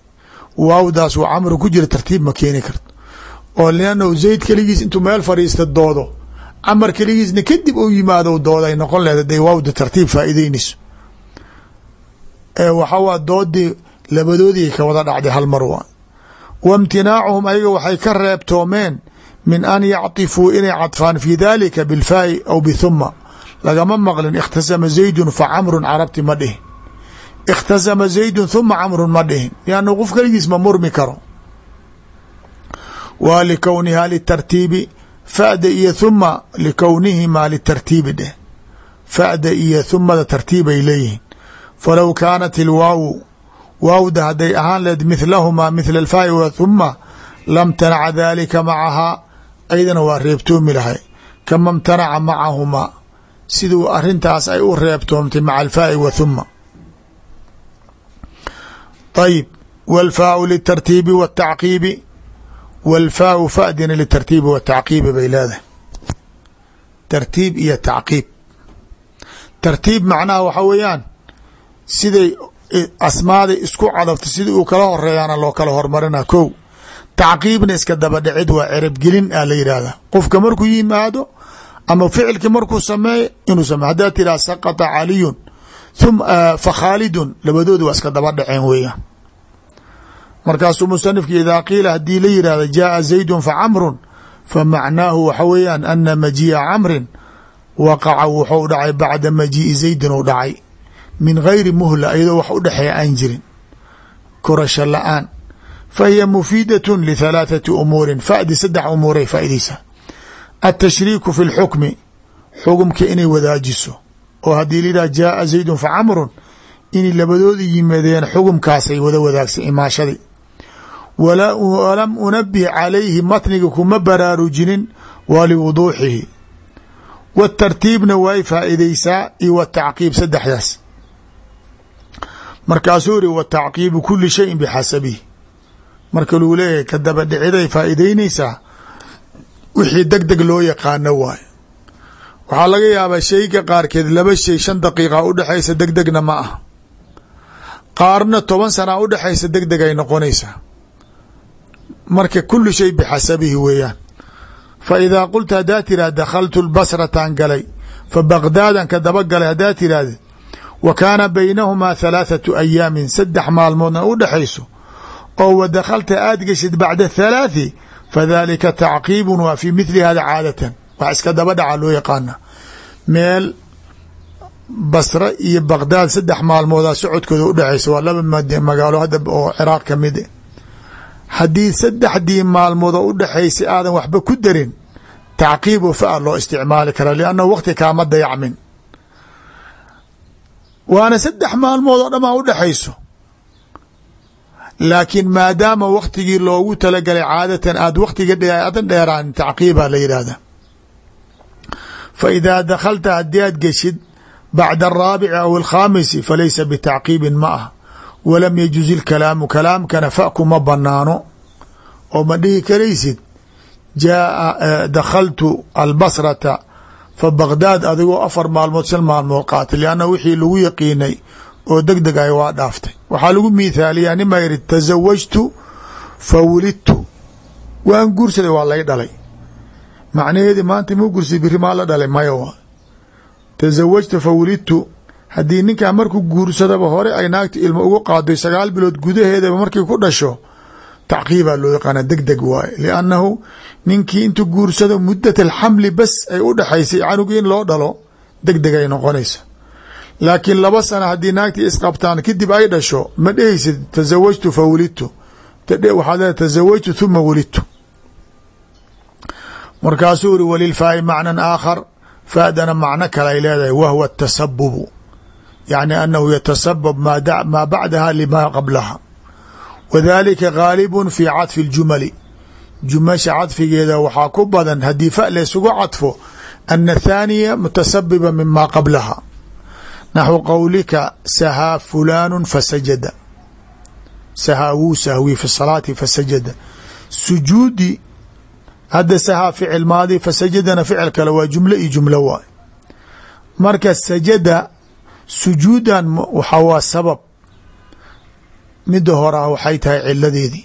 waawdaas waa camru ku jira tartiib ma keeni karto. Oo liannahu zayd keligiis intuu meel fadhiista doodo camar keligiisna kadib u yimaado dooday noqon lehed haday waawda tartiib faa'iideynayso ee waxawaa doodii labadoodii ka wada dhacday hal mar waa. Wa imtinaacuhum ayaga waxay ka reebtoomeen min an yactifuu inay cadfaan fi dalika bilfaa'i aw bithuma lagama maqlin ikhtasama zaydun fa camrun carabti ma dhihin. Ikhtasama zaydun thuma camrun ma dhihin. Liannu qof keligiis ma murmi karo. Wa likowniha litartiibi fa'da iyo thuma likownihimaa litartiibi dheh. Fa'da iyo thumada tartiibay leeyihiin. Falow kaanat ilwaawu waawda hadday ahaan lehed mithlahumaa mithla alfaa'i wa thuma lamtanaca dalika macahaa aydana waa reebtoomi lahay kama imtanaca macahumaa siduu arintaas ay u reebtoomtay maca alfaa'i wa thuma ayib wاlfaau litartiibi wاtacqiibi wاlfaau fadina litartiibi wاtacqiibi bay leedahay tartiib iyo tacqiib tartiib macnaha waxa weeyaan siday asmaada isku cadafta sidai uu kala horeeyaana loo kala hormarina kow tacqiibna iska daba dhicid waa cerabgelin a la yidhaahda qofka markuu yimaado ama ficilki markuu sameeyo inuu same haddaad tidhah saqطa caliyun fa khaalidun labadooda waa iska daba dhaceen weeyaan markaasuu musanifki idaa qiila haddii la yidhahda jaaa zaydun fa camrun fa macnaahu waxa weeyaan ana majii'a camrin waqaca wuxuu dhacay bacda majii'i zaydin u dhacay min gayri muhla iyadoo wax u dhexeeya aan jirin korasho la'aan fa hiya mufiidatun lithalaathati umuurin fa'di saddex umuuray faaidaysaa altashriiku fi lxukmi xukumka inay wadaajiso oo haddii layidhah jaaa zaydun fa camrun inay labadooda yimaadeen xukumkaasay wada wadaagsan imaashadii walam unabih calayhi matniga kuma baraarujinin waa liwuduuxihi watartiibna way faa'iidaysaa iyo watacqiib saddexdaas markaasuu iri watacqiibu kuli shayin bixasabihi marka luu leeyahay ka dabadhiciday faa'iideynaysaa wixii deg deg loo yaqaano waayo. Waxaa laga yaabaa shayga qaarkeed laba shay shan daqiiqa udhexaysa deg degna ma ah qaarna toban sana udhexaysa deg deg ay noqonaysaa marka kulu shay bixasabihi weeyaan. Fa idaa qulta haddaa tiraha dakhaltu lbasrataan galay. Fa bagdaadan ka daba galay haddaa tiraahde wa kaana baynahumaa halaathatu ayaamin saddex maalmoodna u dhexayso oo wa dakhalta aad geshid bacda thalaathi fadalika tacqiibun waa fi mithli hada caadatan wax iska daba dhaca loo yaqaana meel basre iyo bagdaad saddex maalmoodaa socodkooda udhexaysa waa laba magaalo hadda oo ciraaq ka mid haddii saddexdii maalmood oo udhexaysay aadan waxba ku darin tacqiibu fa loo isticmaali karaa liannahu waqti kaama dayacmin waana saddex maalmood oo dhamaa udhexayso laakiin maadaama waktigii loogu talagalay caadatan aad waktiga adan dheeraan tacqiibaa la yidhaahda fa idaa dakhalta haddii aad geshid bacda araabici aw alkhaamisi falaysa bitacqiibin ma ah walam yajuz ilkalaamu kalaamkana fa kuma banaano oo ma dhihi karaysid jaaa dakhaltu albasrata fa bagdaad adigoo afar maalmood shan maalmood qaatay lianna wixii lagu yaqiinay oo deg deg ay waa dhaaftay waxaa lagu miithaaliyaa nima yidhi tasawajtu fa wulidtu. Waan guursaday waa lay dhalay. Macnaheedi maanta muu guursaday biri maa la dhalay maya waa. Tasawajtu fa haddii ninkaa markuu guursadaba hore ay naagta ilmo ugu qaadoy sagaal bilood gudaheedaba markay ku dhasho tacqiibaa loo yaqaana deg deg waaye. Liannahu ninkii intuu guursado muddat alxamli bas ay u dhexaysay canugi in loo dhalo deg deg ay noqonaysa laakiin laba sana haddii naagtii isqabtaan kadib ay dhasho ma dhehaysid tasawajtu fa wulidtu. Waxaad leedahay tasawajtu thuma wulidtu. Markaasuu iri walilfaai macnan aakhar faadana macno kale ay leedahay wahwa atasabubu yacni annahu yatasabab maa bacdaha lima qablaha. Wadalika gaalibun fi cadfi اljumali jumasha cadfigeeda waxaa ku badan haddii fa laysugu cadfo ana thaaniya mutasabiba mima qablaha naxwu qowlika sahaa fulaanu fasajada sahaa wuu sahwi fi salaati fasajada sujuudi hadda sahaa ficil maadi fasajadana ficil kale waa jumlo iyo jumlo waay marka sajada sujuudan waxaa waa sabab mida horaa waxay tahay ciladeedii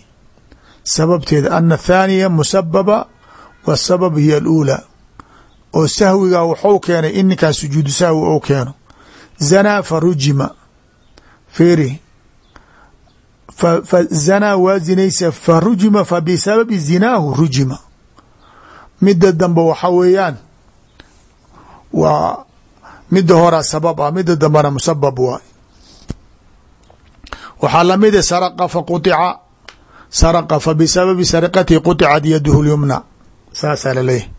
sababteeda ana thaaniya musababa wa sabab hiya aluulaa oo sahwigaa waxuu keenay in ninkaa sujuudu sahwi ou keeno zanaa fa rujima feri fa zanaa waa zinaysa fa rujima fa bisababi zinaahu rujima midda dambe waxa weeyaan waa midda horaa sabab ah midda dambena musabab waay waxaa lamida saraqa fa quطica saraqa fa bisababi sariqatihi quطicat yaduhu lyumna saasaa laleeyahy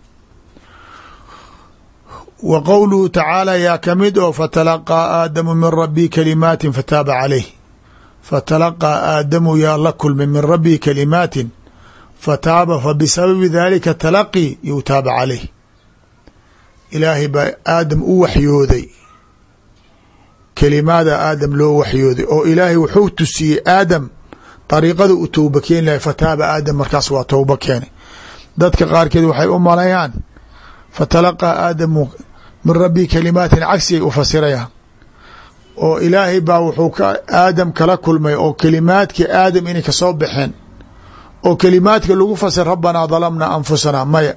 wa qowluhu tacaala yaa ka mid oo fatalaqaa aadamu min rabii kalimaatin fataaba calayh. Fatalaqaa aadamu yaa la kulmay min rabii kalimaatin fataaba fa bisababi dalika talaqi yutaaba calayh. Ilaahay baa aadam u waxyooday. Kelimaada aadam loo waxyooday oo ilaahay wuxuu tusiyey aadam dariiqada u towba keeni lahay fataaba aadam markaas waa towba keenay. Dadka qaarkeed waxay u malayaan fatalaqaa aadamu min rabbii kalimaatin cagsigay u fasirayaan oo ilaahay baa wuxuu ka aadam kala kulmay oo kelimaadka aadam inay ka soo baxeen. Oo kelimaadka lagu fasir rabbanaa dalamna anfusanaa maya.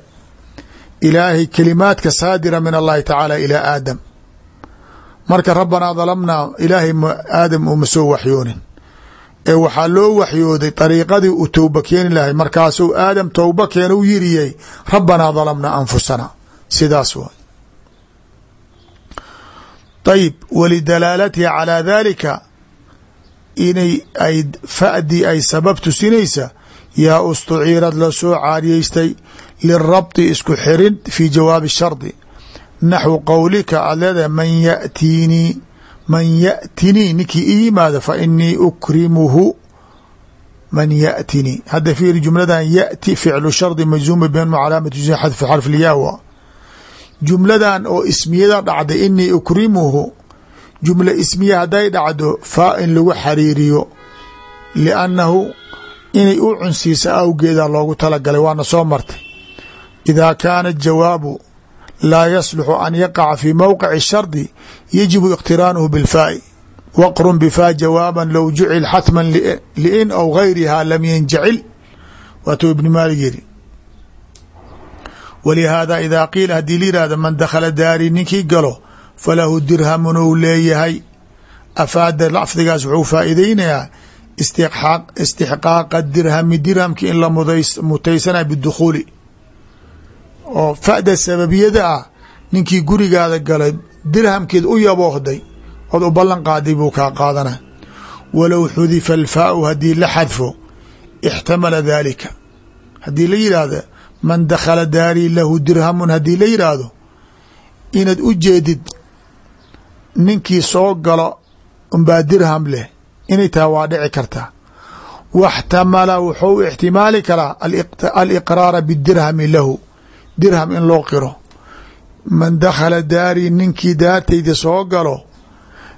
Ilaahay kelimaadka saadira min allahi tacaala ilaa aadam. Marka rabbanaa dalamnaa ilaahay aadam uma soo waxyoonin. Ee waxaa loo waxyooday dariiqadii uu towba keeni lahay markaasuu aadam towba keena u yiriyey rabbanaa dalamna anfusana. Sidaas waay ayib walidalaalatiha calaa dalika inay ay fa'dii ay sabab tusinaysa yaa ustuciirad la soo caariyeystay lirabطi isku xirin fi jawaabi shardi naxwu qowlika aad leedahay man yatiinii man yatinii ninkii i yimaado fa inii ukrimuhu man yatinii hadda fiiri jumladan yati ficlu shardi majzuuma been calaamatu xadfi xarf lyawa jumladan oo ismiyada dhacday inii ukrimuhu. Jumla ismiya hadday dhacdo faa in lagu xariiriyo liannahu inay u cunsiisa awgeeda loogu talagalay. Waana soo martay. Idaa kaana jawaabu laa yasluxu an yaqaca fi mowqici shardi yajibu iqtiraanuhu bilfaa'i waqrun bifaa jawaaban low jucil xatman liin aw gayriha lam yanjacil. Waatuu ibni maalig yiri walihaada idaa qiila haddii la yihahdo man dakhala daari ninkii galo falahu dirhamun ou leeyahay afaada lafdigaas wuxuu faa'iideynayaa istixqaaqa dirhami dirhamki in la mutaysana bidukhuuli oo fa'da sababiyada ah ninkii gurigaada galay dirhamkeed u yaboohday ood u ballan qaaday buu kaa qaadana walow xudifa alfaau haddii la xadfo ixtamala daalika haddii la yidhaahda man dakhala daarii lahu dirhamun haddii la yidhaahdo inaad u jeedid ninkii soo galo unbaa dirham leh inay tahay waa dhici kartaa waxtamala wuxuu ixtimaali karaa aliqraara bidirhami lahu dirham in loo qiro. Man dakhala daarii ninkii daartayda soo galo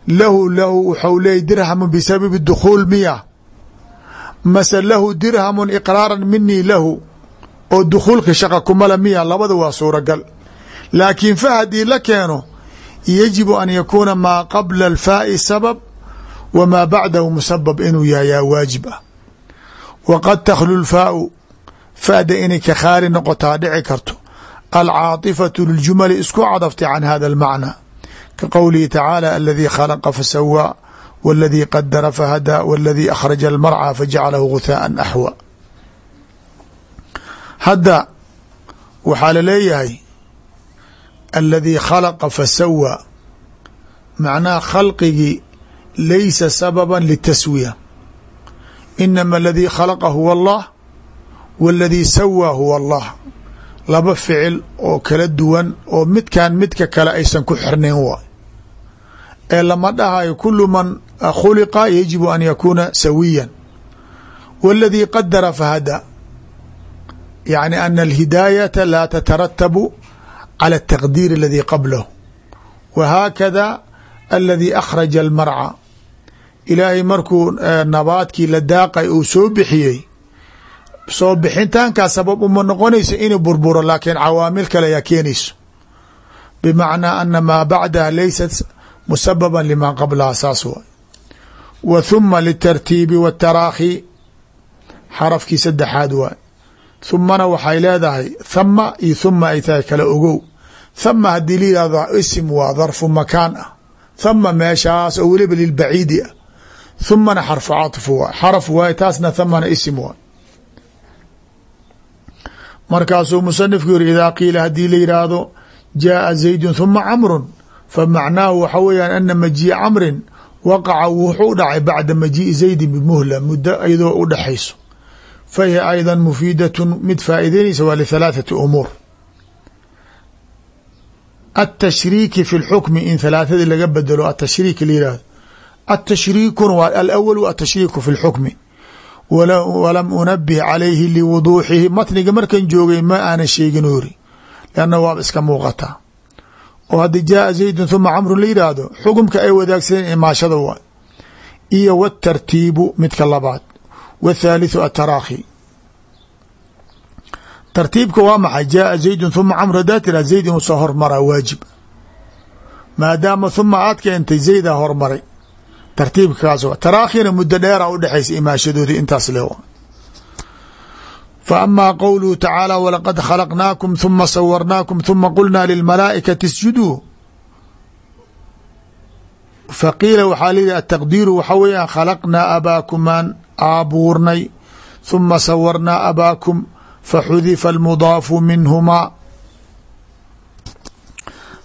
lahu lahu waxau leeyay dirhamu bisababi dukhuul miya. Mase lahu dirhamun iqraaran minii lahu oo dukhuulka shaqa kumala miya labada waa suuragal. Laakiin fa haddii la keeno yajibu an yakuuna maa qabla alfaa'i sabab wa maa bacdahu musabab inuu yahay yaa waajib ah. Waqad takhlu lfaau fa'da inay ka khaali noqotaa dhici karto. Alcaaطifatu liljumali isku cadaftay can hada almacna. Ka qowlihi tacaala aladii khalaqa fasawaa waladii qadara fahadaa waladii akhraja almarca fajacalahu guthaءa axwa hadda waxaa la leeyahay aladii khalaqa fasawaa macnaha khalqigii laysa sababa litaswiya inama aladii khalaqa huwa allah waladii sawaa huwa allah. Laba ficil oo kala duwan oo midkan midka kale aysan ku xirnayn waay ee lama dhahayo kulu man khuliqa yajibu an yakuuna sawiyan. Waladii qadara fahada yani ana alhidaayata laa tataratabu cala ataqdiir aladii qablahu wa haakada aladii akhraja almarca ilaahay markuu nabaadkii la daaqay uu soo bixiyey soo bixintaankaa sabab uma noqonayso inuu burburo laakiin cawaamil kale ayaa keenayso bimacnaa ana maa bacdaha laysat musababan limaa qablaha saas waay wa thuma litartiibi waataraakhi xarafkii saddexaad waay thumana waxay leedahay thama iyo thuma ay tahay kala ogow. Thama haddii la yihahdo isim waa darfu makaan ah. Thama meeshaas oo weliba lilbaciidi ah. Thumana xarfu caطfu waay xaraf waay taasna thamana isim waay markaasuu musanifku yiri idaa qiila haddii la yidhaahdo jaaa zaydun thuma camrun famacnaahu waxa weeyaan ana majii'a camrin waqaca wuxuu dhacay bacda majii'i zaydin bimuhla muddo iyadoo u fahiya ayda mufiidatun mid faa'ideynaysa waa lithalaathati umuur atashriiki fi lxukmi in halaathadii laga bedelo atashriik la yihahdo atashriikun waa alawalu atashriiku fi lxukmi walam unabih calayhi liwuduuxihi matniga markan joogay ma aanan sheegin ori lanna waaba iska muuqataa oo haddii jaaa zaydun thuma camrun la yidhaahdo xukumka ay wadaagsadeen imaashada waay iyo watartiibu midka labaad wthaalitثu ataraakhi tartiibka waa maxay jaaa zaydun thuma camru hadaa tira zayd inuu soo hormaraa waajib maadaama thuma aad keentay zaydaa hormaray tartiibkaas taraakhina muddo dheera udhexaysa imaashadoodii intaas le fa amaa qowluhu tacaala walaqad khalaqnaakum thuma sawarnaakum thuma qulnaa lilmalaa'ikati isjuduu faqiila waxaa layihi ataqdiiru waxa weeyaan khalaqnaa abaakumaan aabuurnay thuma sawarnaa abaakum faxudifa almudaafu minhumaa.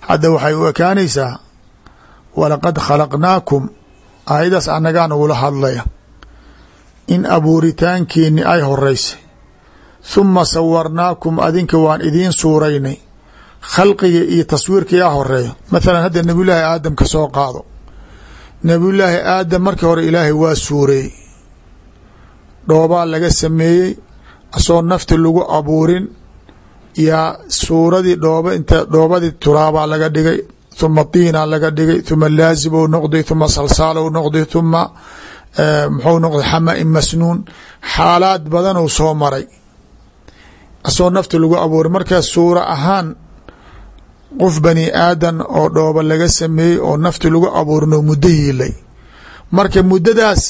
Hadda waxay u ekaanaysaa walaqad khalaqnaakum aayadaas annagaan ugula hadlaya in abuuritaankeeni ay horeysay thuma sawarnaakum adinka waan idiin suuraynay khalqiga iyo taswiirka yaa horeeyo mathalan hadda nebiyullaahi aadam ka soo qaado. Nebiyullaahi aadam markii hore ilaahay waa suureeyey dhoobaa laga sameeyey asoo nafti lagu abuurin yaa suuradii dhooba inta dhoobadii turaabaa laga dhigay thuma tiina laga dhigay thuma laazib ou noqday thuma salsaal ou noqday thuma muxuu noqday xama-in masnuun. Xaalaad badan ou soo maray. Asoo nafti lagu abuuray. Markaas suura ahaan qof bani aadan oo dhooba laga sameeyey oo nafti lagu abuurinoo muddo yiilay. Marka muddadaas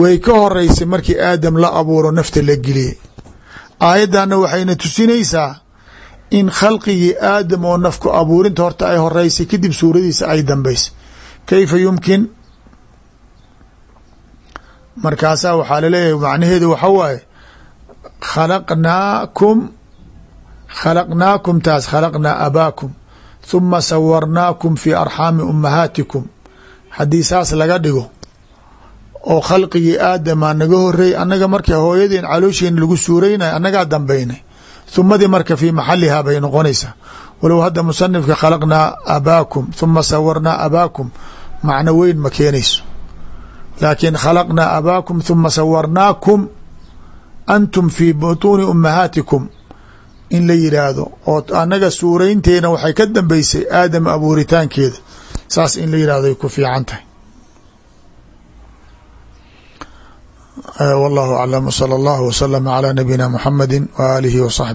way ka horeysay markii aadam la abuuro nafta la geliyey aayaddanna waxayna tusinaysaa in khalqigii aadam oo nafku abuurinta horta ay horeysay kadib suuradiisa ay dambeysay kayfa yumkin? Markaasaa waxaa la leeyahay macnaheedu waxa waaye khalaqnaakum khalaqnaakum taas khalaqnaa abaakum thuma sawarnaakum fi arxaami ummahaatikum haddii saas laga dhigo oo khalqigii aadamaa naga horeeyey annaga marka hooyadeen caloosheena lagu suureynay annagaa dambeynay humadii marka fii maxalihaa bay noqonaysaa. Walow hadda musanifka khalaqnaa abaakum huma sawarnaa abaakum macno weyn ma keenayso. Laakiin khalaqnaa abaakum huma sawarnaakum antum fii butuuni ummahaatikum. In la yidhaahdo oo annaga suuraynteena waxay ka dambeysay aadam abuuritaankeeda. Saas in la yidhahdo ku fiican tahay wallahu aclam wsala allahu waslama calaa nabiyina muxamadi wa aalihi wa saxbi